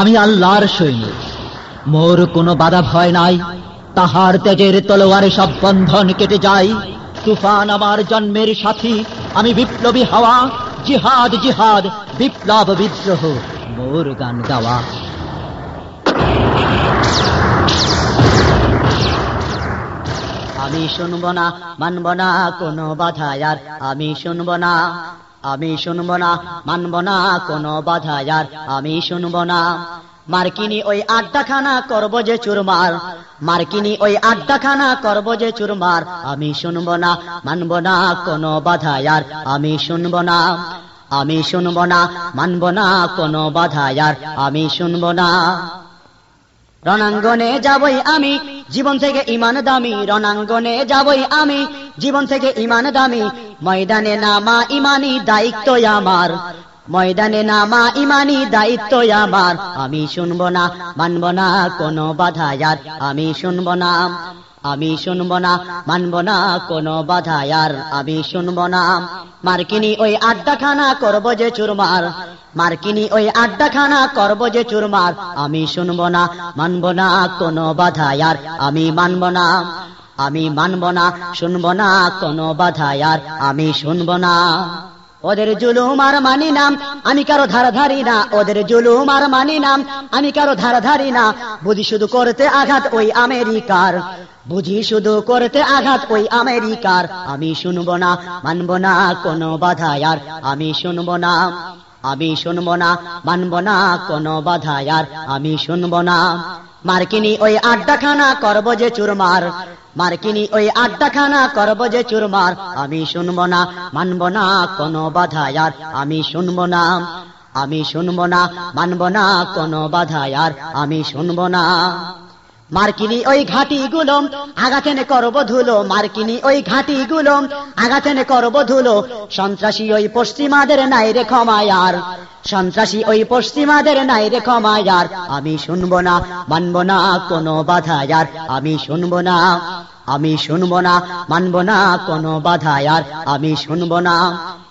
আমি আল্লাহর সৈনিক মোর কোনো বাধা ভয় নাই। তাহার তেজের তলোয়ারে সব বন্ধন কেটে যায় তুফান আমার জন্মের সাথী। আমি বিপ্লবী হাওয়া। জিহাদ জিহাদ, বিপ্লব, বিদ্রোহ। মোর গান গাওয়া। আমি শুনব না, মানব না কোনো বাধা, আর আমি শুনব না। আমি শুনব না, মানব না, কোনো বাধা আর আমি শুনব না। মার্কিনি ওই আড্ডাখানা করব যে চুরমার, মার্কিনি ওই আড্ডাখানা করব যে চুরমার, আমি শুনব না, মানব না, কোনো বাধা আর আমি শুনব না। আমি শুনব না, মানব না, কোনো বাধা আর আমি শুনব না। রণাঙ্গনে যাবই আমি জীবন থেকে ইমান দামি, রণাঙ্গনে যাবই আমি। জীবন থেকে ইমান দামি, ময়দানে নামা ইমানি দায়িত্ব আমার। ময়দানে নামা ইমানি দায়িত্ব আমার। আমি শুনব না, মানব না কোনো বাধা আর আমি শুনব না, আমি শুনব না, মানব না কোনো বাধা আর আমি শুনব না, মার্কিনি ওই আড্ডাখানা করব যে চুরমার। মার্কিনি ওই আড্ডাখানা করব যে চুরমার। আমি শুনব না, মানব না, কোনো বাধা আর। আমি মানব না, আমি মানব না, শুনব না, কোনো বাধা আর। আমি শুনব না। ওদের জুলুম আর মানি নাম আমি কারও ধারা ধারি না। ওদের জুলুম আর মানি নাম আমি কারও ধারা ধারি না। বুঝি শুধু করতে আঘাত ওই আমেরিকার। বুঝি শুধু করতে আঘাত ওই আমেরিকার। আমি শুনব না, মানব না, কোনো বাধা আর। আমি শুনব না আমি শুনব না, মানব না, কোনো বাধা আর আমি শুনব না। মার্কিনি ওই আড্ডাখানা করব যে চুরমার, মার্কিনি ওই আড্ডাখানা করব যে চুরমার। আমি শুনব না, মানব না, কোনো বাধা আর আমি শুনব না। আমি শুনব না, মানব না, কোনো বাধা আর আমি শুনব না। মার্কিনি ওই ঘাটি গুলো আগাতেনে করব ধুলো। মার্কিনি ওই ঘাটি গুলো আগাতেনে করব ধুলো। সন্ত্রাসী ওই পশ্চিমাদের নাই রে ক্ষমায়ার সন্ত্রাসী ওই পশ্চিমাদের নাই রে ক্ষমায়ার আমি শুনব না, মানব না কোনো বাধা আর। আমি শুনব না, আমি শুনব না, মানব না কোনো বাধা আর। আমি শুনব না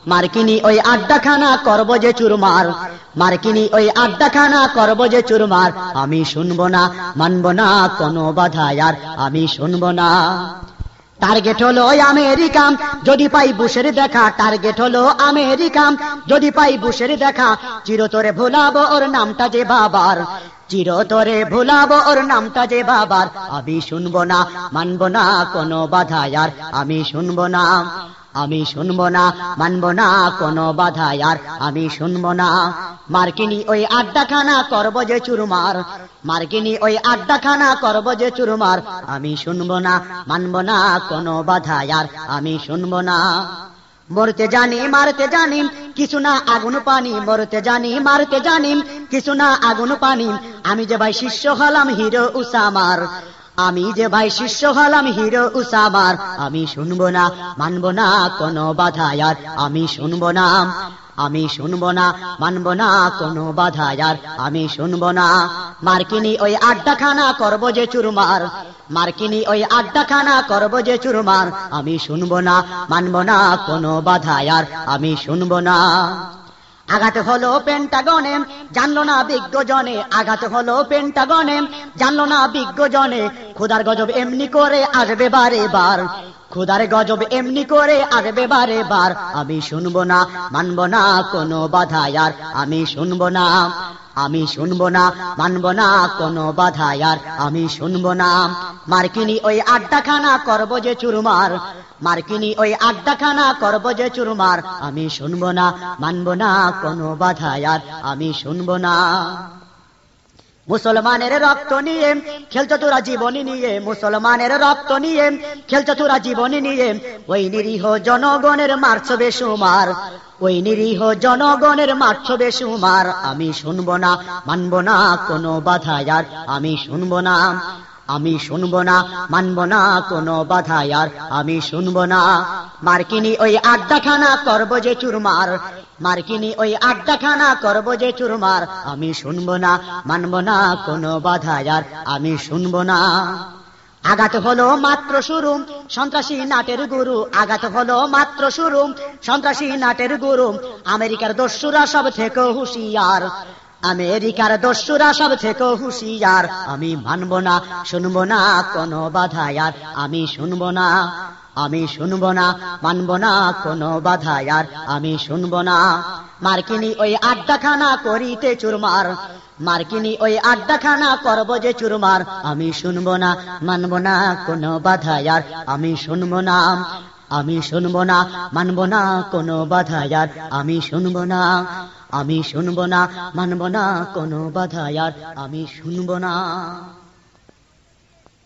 মার্কিনি ওই আড্ডাখানা করব যে চুরমার। মার্কিনি ওই আড্ডাখানা করব যে চুরমার। আমি শুনব না, মানব না কোনো বাধা আর, আমি শুনব না। টার্গেট হলো আমেরিকা, যদি পাই বুশের দেখা। টার্গেট হলো আমেরিকা, যদি পাই বুশের দেখা। চিরতরে ভোলাবো ওর নামটা যে বাবার। চিরতরে ভুলাবো ওর নামটা যে বাবার। আমি শুনব না, মানবো না কোনো বাধা আর, আমি শুনব না। আমি শুনব না, মানবো না কোনো বাধা আর, আমি শুনব না। মার্কিনি ওই আড্ডাখানা করব যে চুরমার, মার্কিনি ওই আড্ডাখানা করব যে চুরমার, আমি শুনব না, মানবো না কোনো বাধা আর, আমি শুনব না। মরতে জানি, মারতে জানি, কিছু না আগুন পানি, মরতে জানি, মারতে জানি, কিছু না আগুন পানি, আমি যে ভাই শিষ্য হলাম হিরো উসামার আমি যে ভাই শিষ্য হলাম হিরো উসামার। আমি শুনব না, মানবো না কোনো বাধা আর। আমি শুনব না, আমি শুনব না, মানবো না কোনো বাধা আর। আমি শুনব না, মার্কিনি ওই আড্ডাখানা করব যে চুরমার। মার্কিনি ওই আড্ডাখানা করব যে চুরমার। আমি শুনব না, মানবো না কোনো বাধা আর। আমি শুনব না। আঘাত হলো পেন্টাগনে জানলো না বিজ্ঞ জনে আঘাত হলো পেন্টাগনে জানলো না বিজ্ঞ জনে খুদার গজব এমনি করে আসবে বারে বার খুদার গজব এমনি করে আসবে বারে বার আমি শুনব না, মানবো না কোনো বাধা আর, আমি শুনব না। আমি শুনব না, মানব না, কোনো বাধা আর আমি শুনব না। মার্কিনি, ওই আড্ডাখানা করব যে চুরমার। মার্কিনি, ওই আড্ডাখানা করব যে চুরমার। আমি শুনব না, মানবো না, কোনো বাধা আর আমি শুনব না। মুসলমানের রক্ত নিয়ে খেলছ তোরা জীবনী নিয়ে, মুসলমানের রক্ত নিয়ে খেলছ তোরা জীবনী নিয়ে। ওই নিরীহ জনগণের মারছ বেসুমার ওই নিরীহ জনগণের মারছ বেসুমার আমি শুনব না, মানবো না কোনো বাধা আর, আমি শুনব না। আমি শুনব না, মানবো না কোনো বাধা আর আমি শুনব না। মার্কিনি ওই আড্ডাখানা করব যে চুরমার, মার্কিনি ওই আড্ডাখানা করব যে চুরমার, আমি শুনব না, মানবো না কোনো বাধা আর আমি শুনব না। আঘাত হলো মাত্র শুরু সন্ত্রাসী নাটের গুরু, আঘাত হলো মাত্র শুরু সন্ত্রাসী নাটের গুরু, আমেরিকার দস্যুরা সব থেকে হুশিয়ার। আমেরিকার দস্যুরা সব থেকে হুশিয়ার। আমি মানব না, শুনব না কোনো বাধায়ার আমি শুনব না, আমি শুনব না, মানব না কোনো বাধায়ার আমি শুনব না। মার্কিনী ওই আড্ডাখানা করিতে চুরমার। মার্কিনী ওই আড্ডাখানা করব যে চুরমার। আমি শুনব না, মানব না কোনো বাধায়ার আমি শুনব না, আমি শুনব না, মানব না কোনো বাধায়ার আমি শুনব না। আমি শুনব না মানব না কোনো বাধা আর আমি শুনব না।